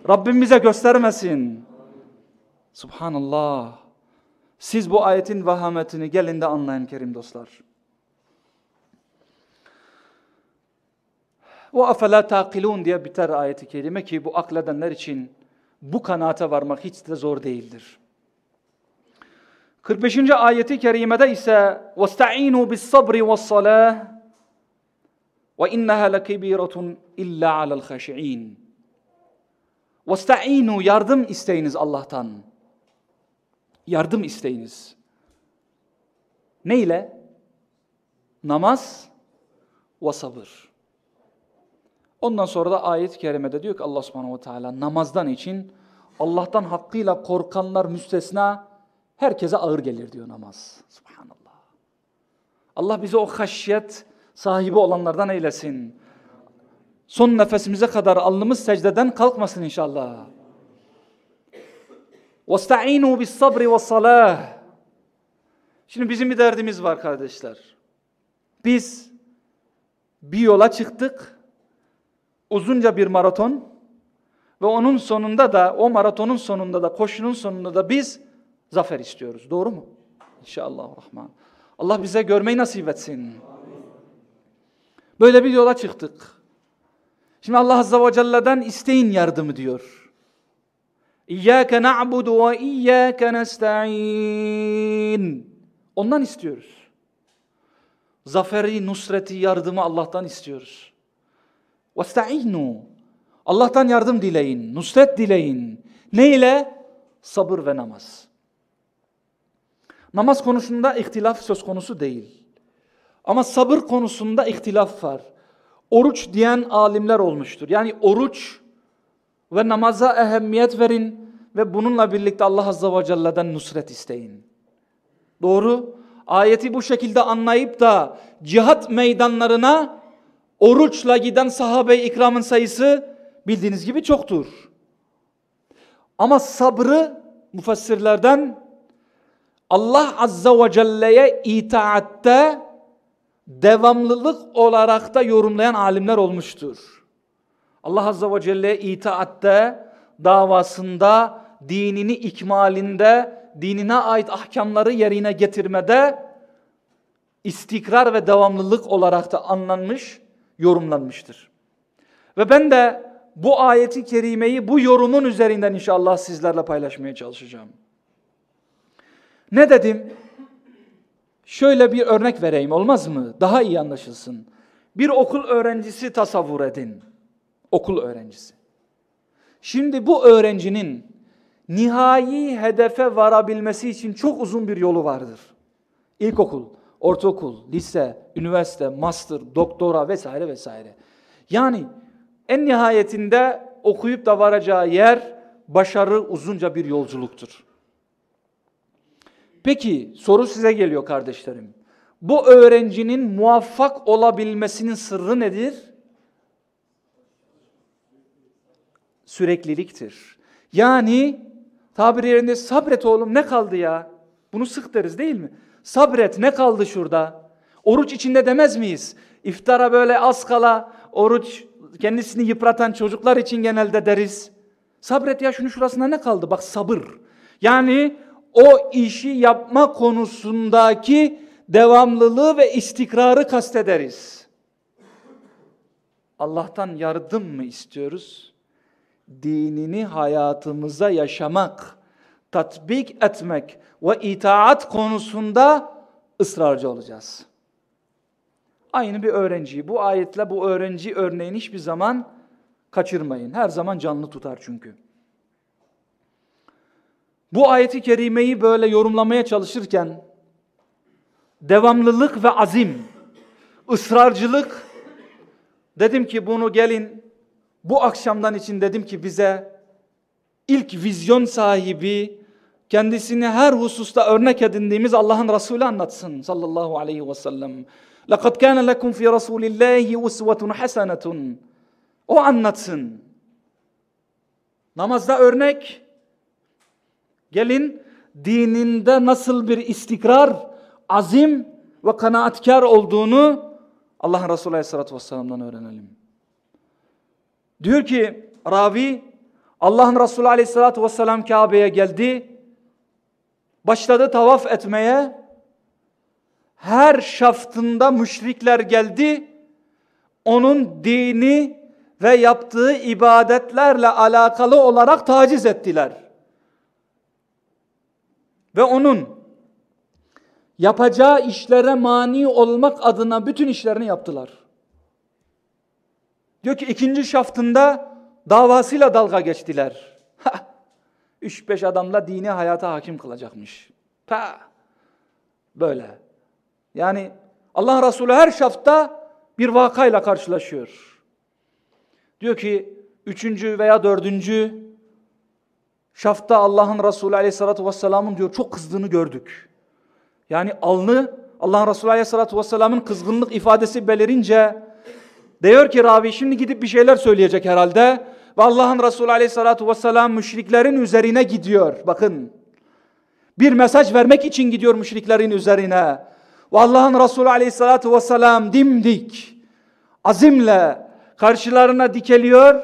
Rabbim bize göstermesin. Subhanallah. Siz bu ayetin vahametini gelin de anlayın kerim dostlar. Ve afela taqilun diye biter ayeti kerime ki bu akledenler için bu kanaate varmak hiç de zor değildir. 45. ayeti kerimede ise وَاسْتَعِينُوا بِالصَّبْرِ وَالصَّلَاةِ وَاِنَّهَا لَكَب۪يرَةٌ اِلَّا عَلَى الْخَاشِعِينَ وَاسْتَعِينُوا Yardım isteyiniz Allah'tan. Yardım isteyiniz. Ne ile? Namaz ve sabır. Ondan sonra da ayet-i kerimede diyor ki Allah subhanahu ve teala namazdan için Allah'tan hakkıyla korkanlar müstesna herkese ağır gelir diyor namaz. Subhanallah. Allah bize o haşyet sahibi olanlardan eylesin. Son nefesimize kadar alnımız secdeden kalkmasın inşallah. وَاسْتَعِينُوا بِالصَّبْرِ وَالصَّلَاةِ Şimdi bizim bir derdimiz var kardeşler. Biz bir yola çıktık. Uzunca bir maraton. Ve onun sonunda da, o maratonun sonunda da, koşunun sonunda da biz zafer istiyoruz. Doğru mu? İnşallah Rahman. Allah bize görmeyi nasip etsin. Böyle bir yola çıktık. Şimdi Allah Azze ve Celle'den isteyin yardımı diyor. İyyâke na'budu ve iyyâke nesta'in. Ondan istiyoruz. Zaferi, nusreti, yardımı Allah'tan istiyoruz. وَاسْتَعِينُوا Allah'tan yardım dileyin, nusret dileyin. Ne ile? Sabır ve namaz. Namaz konusunda ihtilaf söz konusu değil. Ama sabır konusunda ihtilaf var. Oruç diyen alimler olmuştur. Yani oruç ve namaza ehemmiyet verin ve bununla birlikte Allah Azze ve Celle'den nusret isteyin. Doğru. Ayeti bu şekilde anlayıp da cihat meydanlarına oruçla giden sahabe-i ikramın sayısı bildiğiniz gibi çoktur. Ama sabrı müfessirlerden Allah Azza ve Celle'ye itaatte devamlılık olarak da yorumlayan alimler olmuştur. Allah Azza ve Celle'ye itaatte, davasında, dinini ikmalinde, dinine ait ahkamları yerine getirmede istikrar ve devamlılık olarak da anlanmış, yorumlanmıştır. Ve ben de bu ayeti kerimeyi bu yorumun üzerinden inşallah sizlerle paylaşmaya çalışacağım. Ne dedim? Şöyle bir örnek vereyim olmaz mı? Daha iyi anlaşılsın. Bir okul öğrencisi tasavvur edin. Okul öğrencisi. Şimdi bu öğrencinin nihai hedefe varabilmesi için çok uzun bir yolu vardır. İlkokul, ortaokul, lise, üniversite, master, doktora vesaire vesaire. Yani en nihayetinde okuyup da varacağı yer başarı uzunca bir yolculuktur. Peki soru size geliyor kardeşlerim. Bu öğrencinin muvaffak olabilmesinin sırrı nedir? Sürekliliktir. Yani tabir yerinde sabret oğlum ne kaldı ya? Bunu sık deriz değil mi? Sabret ne kaldı şurada? Oruç içinde demez miyiz? İftara böyle az kala oruç kendisini yıpratan çocuklar için genelde deriz. Sabret ya şunu şurasına ne kaldı? Bak sabır. Yani o işi yapma konusundaki devamlılığı ve istikrarı kastederiz. Allah'tan yardım mı istiyoruz? Dinini hayatımıza yaşamak, tatbik etmek ve itaat konusunda ısrarcı olacağız. Aynı bir öğrenciyi, bu ayetle bu öğrenci örneğini hiçbir zaman kaçırmayın. Her zaman canlı tutar çünkü. Bu ayeti kerimeyi böyle yorumlamaya çalışırken devamlılık ve azim, ısrarcılık dedim ki bunu gelin bu akşamdan için dedim ki bize ilk vizyon sahibi kendisini her hususta örnek edindiğimiz Allah'ın Resulü anlatsın sallallahu aleyhi ve sellem. لَقَدْ كَانَ لَكُمْ فِي رَسُولِ اللّٰهِ اُسْوَةٌ حَسَنَةٌ O anlatsın. Namazda örnek, Gelin dininde nasıl bir istikrar, azim ve kanaatkar olduğunu Allah Resulü Aleyhisselatü Vesselam'dan öğrenelim. Diyor ki ravi Allah'ın Resulü Aleyhisselatü Vesselam Kabe'ye geldi. Başladı tavaf etmeye. Her şaftında müşrikler geldi. Onun dini ve yaptığı ibadetlerle alakalı olarak taciz ettiler ve onun yapacağı işlere mani olmak adına bütün işlerini yaptılar. Diyor ki ikinci şaftında davasıyla dalga geçtiler. Üç beş adamla dini hayata hakim kılacakmış. Ta böyle. Yani Allah Resulü her şafta bir vakayla karşılaşıyor. Diyor ki üçüncü veya dördüncü Şafta Allah'ın Resulü Aleyhisselatü Vesselam'ın diyor çok kızdığını gördük. Yani alnı Allah'ın Resulü Aleyhisselatü Vesselam'ın kızgınlık ifadesi belirince diyor ki ravi şimdi gidip bir şeyler söyleyecek herhalde. Ve Allah'ın Resulü Aleyhisselatü Vesselam müşriklerin üzerine gidiyor. Bakın bir mesaj vermek için gidiyor müşriklerin üzerine. Ve Allah'ın Resulü Aleyhisselatü Vesselam dimdik azimle karşılarına dikeliyor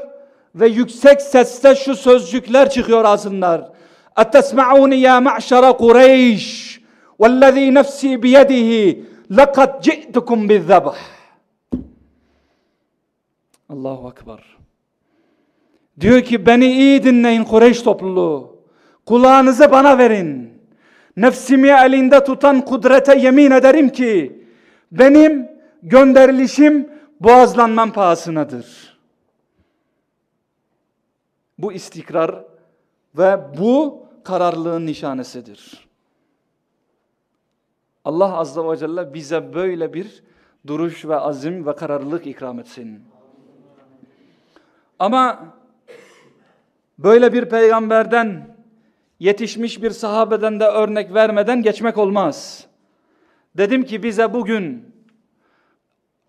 ve yüksek sesle şu sözcükler çıkıyor ağzından. Etesma'uni ya ma'şara Kureyş vellezî nefsi biyedihi lekad ci'tukum bizzebh. Allahu Ekber. Diyor ki beni iyi dinleyin Kureyş topluluğu. Kulağınızı bana verin. Nefsimi elinde tutan kudrete yemin ederim ki benim gönderilişim boğazlanmam pahasınadır. Bu istikrar ve bu kararlılığın nişanesidir. Allah Azze ve Celle bize böyle bir duruş ve azim ve kararlılık ikram etsin. Ama böyle bir peygamberden yetişmiş bir sahabeden de örnek vermeden geçmek olmaz. Dedim ki bize bugün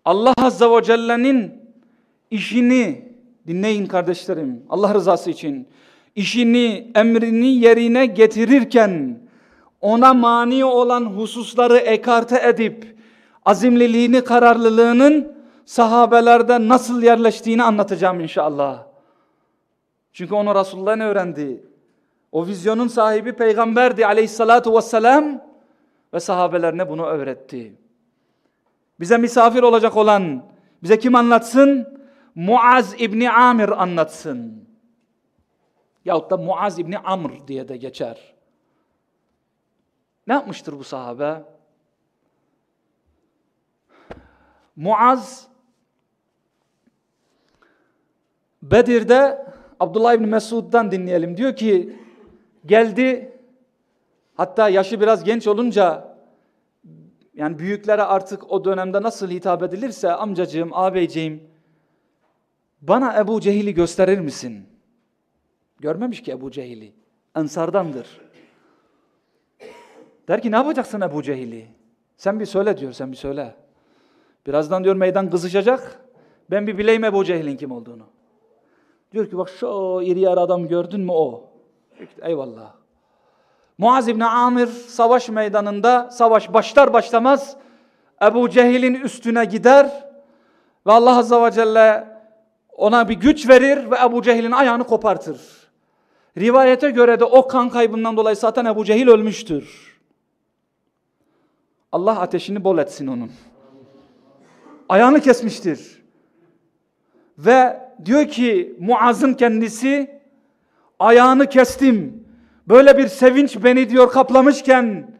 Allah Azze ve Celle'nin işini dinleyin kardeşlerim Allah rızası için işini emrini yerine getirirken ona mani olan hususları ekarte edip azimliliğini kararlılığının sahabelerde nasıl yerleştiğini anlatacağım inşallah. Çünkü onu Resulullah'ın öğrendi. O vizyonun sahibi peygamberdi aleyhissalatu vesselam ve sahabelerine bunu öğretti. Bize misafir olacak olan, bize kim anlatsın? Muaz İbni Amir anlatsın. Yahut da Muaz İbni Amr diye de geçer. Ne yapmıştır bu sahabe? Muaz Bedir'de Abdullah İbni Mesud'dan dinleyelim. Diyor ki geldi hatta yaşı biraz genç olunca yani büyüklere artık o dönemde nasıl hitap edilirse amcacığım, ağabeyciğim bana Ebu Cehil'i gösterir misin? Görmemiş ki Ebu Cehil'i. Ensardandır. Der ki ne yapacaksın Ebu Cehil'i? Sen bir söyle diyor, sen bir söyle. Birazdan diyor meydan kızışacak. Ben bir bileyim Ebu Cehil'in kim olduğunu. Diyor ki bak şu iri yarı adam gördün mü o? Eyvallah. Muaz İbni Amir savaş meydanında savaş başlar başlamaz Ebu Cehil'in üstüne gider ve Allah Azze ve Celle ona bir güç verir ve Ebu Cehil'in ayağını kopartır. Rivayete göre de o kan kaybından dolayı zaten Ebu Cehil ölmüştür. Allah ateşini bol etsin onun. Ayağını kesmiştir. Ve diyor ki Muaz'ın kendisi ayağını kestim. Böyle bir sevinç beni diyor kaplamışken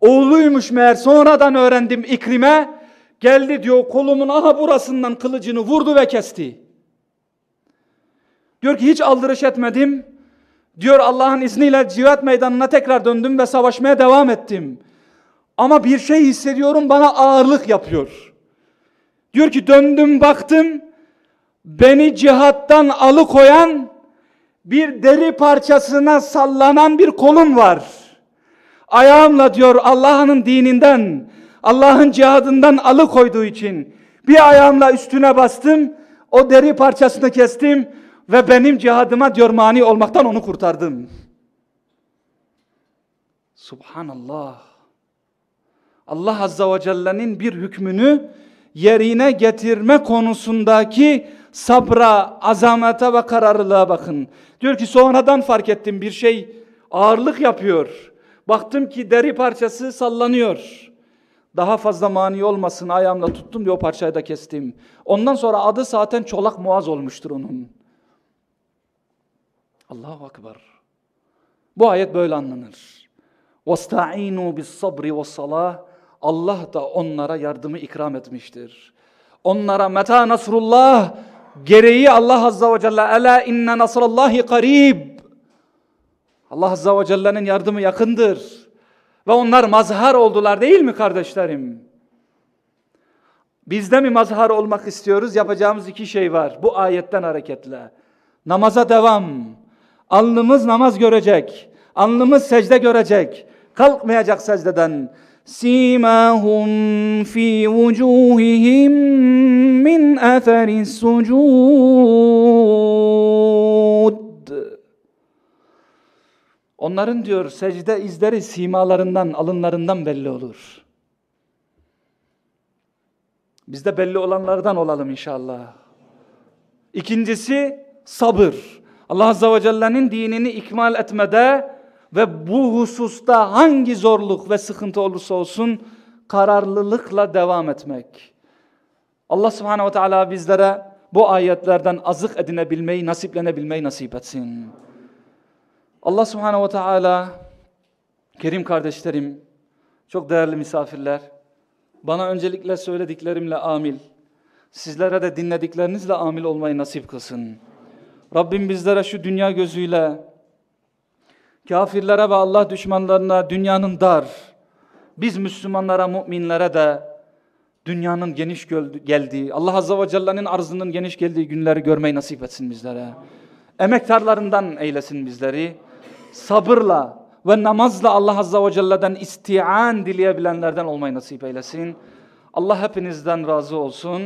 oğluymuş meğer sonradan öğrendim İkrime geldi diyor kolumun aha burasından kılıcını vurdu ve kesti. Diyor ki hiç aldırış etmedim. Diyor Allah'ın izniyle cihat meydanına tekrar döndüm ve savaşmaya devam ettim. Ama bir şey hissediyorum bana ağırlık yapıyor. Diyor ki döndüm baktım beni cihattan alıkoyan bir deri parçasına sallanan bir kolum var. Ayağımla diyor Allah'ın dininden, Allah'ın cihadından alıkoyduğu için bir ayağımla üstüne bastım, o deri parçasını kestim ve benim cihadıma diyor mani olmaktan onu kurtardım. Subhanallah. Allah Azza ve Celle'nin bir hükmünü yerine getirme konusundaki sabra, azamete ve kararlılığa bakın. Diyor ki sonradan fark ettim bir şey ağırlık yapıyor. Baktım ki deri parçası sallanıyor. Daha fazla mani olmasın ayağımla tuttum diye o parçayı da kestim. Ondan sonra adı zaten Çolak Muaz olmuştur onun. Allahu Ekber. Bu ayet böyle anlanır. وَاسْتَعِينُوا بِالصَّبْرِ وَالصَّلَاةِ Allah da onlara yardımı ikram etmiştir. Onlara meta nasrullah gereği Allah Azza ve Celle ela inne nasrallahi karib. Allah Azza ve Celle'nin yardımı yakındır. Ve onlar mazhar oldular değil mi kardeşlerim? Biz de mi mazhar olmak istiyoruz? Yapacağımız iki şey var. Bu ayetten hareketle. Namaza devam. Alnımız namaz görecek. Alnımız secde görecek. Kalkmayacak secdeden. سيماهم في وجوههم من أثر السجود Onların diyor secde izleri simalarından, alınlarından belli olur. Biz de belli olanlardan olalım inşallah. İkincisi sabır. Allah Azze ve Celle'nin dinini ikmal etmede ve bu hususta hangi zorluk ve sıkıntı olursa olsun kararlılıkla devam etmek. Allah Subhanahu ve Teala bizlere bu ayetlerden azık edinebilmeyi, nasiplenebilmeyi nasip etsin. Allah Subhanahu ve Teala, kerim kardeşlerim, çok değerli misafirler, bana öncelikle söylediklerimle amil, sizlere de dinlediklerinizle amil olmayı nasip kılsın. Rabbim bizlere şu dünya gözüyle, kafirlere ve Allah düşmanlarına dünyanın dar, biz Müslümanlara, müminlere de dünyanın geniş geldiği, Allah Azze ve Celle'nin arzının geniş geldiği günleri görmeyi nasip etsin bizlere. Emektarlarından eylesin bizleri. Sabırla ve namazla Allah Azze ve Celle'den isti'an dileyebilenlerden olmayı nasip eylesin. Allah hepinizden razı olsun.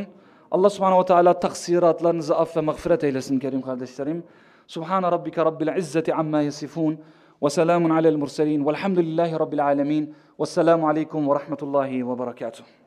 Allah Subhanahu ve Teala taksiratlarınızı aff ve mağfiret eylesin kerim kardeşlerim. Subhane rabbike rabbil izzeti amma yasifun. Ve selamun alel murselin. Velhamdülillahi rabbil alemin. Vesselamu aleyküm ve rahmetullahi ve berekatuhu.